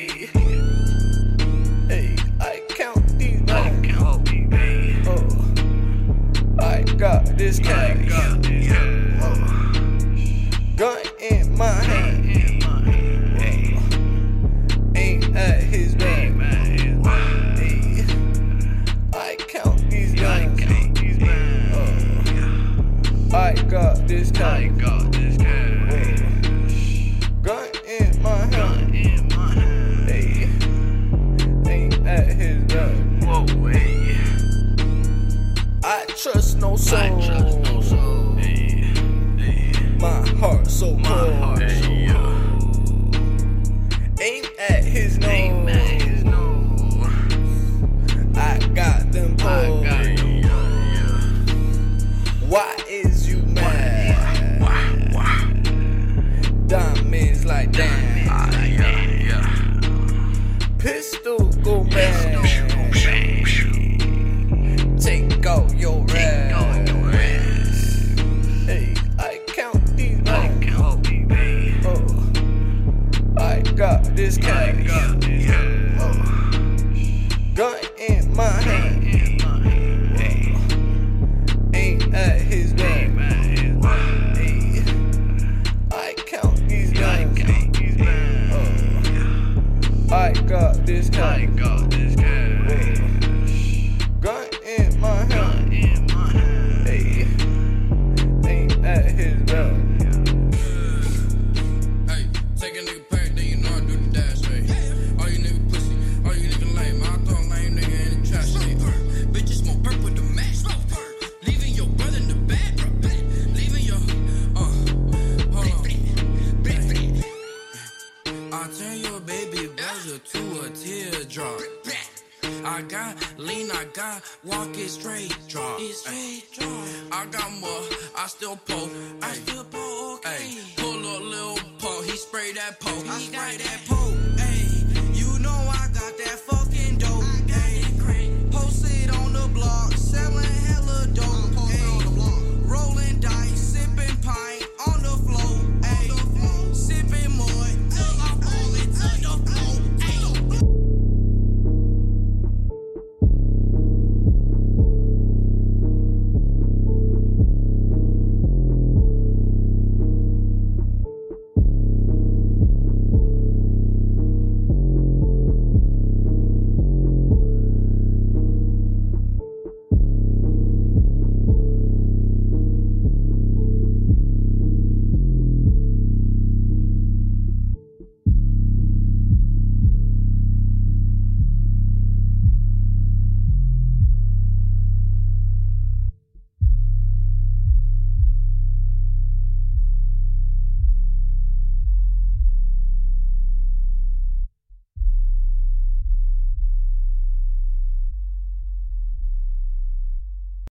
Hey, hey, I count these bands. Oh, I got this cash. Oh, gun in my hand. Ain't at his back. Hey, I count these. Oh, I got this cash. Trust no soul. My heart so cold. Aim my hand. Ain't at his back. I count these bands. Oh, uh, I got this cash. Teardrop. I got lean, I got walk it straight drop. I got more, I still pull. I still pull, okay. pull a little pole, he spray that pole. I spray that pole,